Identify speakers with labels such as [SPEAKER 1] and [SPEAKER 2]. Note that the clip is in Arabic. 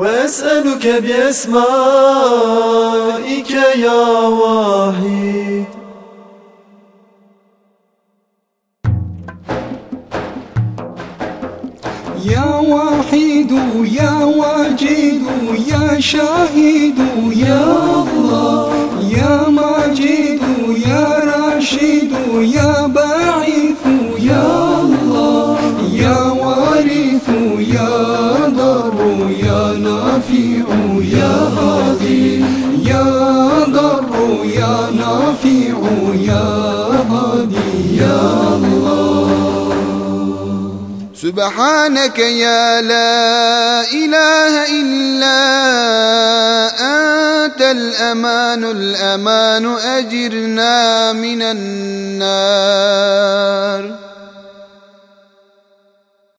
[SPEAKER 1] وأسألك بأسمائك يا واحد.
[SPEAKER 2] يا واحد يا واجد يا شاهد يا الله. يا ماجد يا راشد يا باعث يا الله. يا وارث يا ضر يا نافع يا هادي يا ضر يا نافع يا هادي يا الله.
[SPEAKER 3] سبحانك يا لا إله إلا أنت الأمان الأمان أجرنا من النار.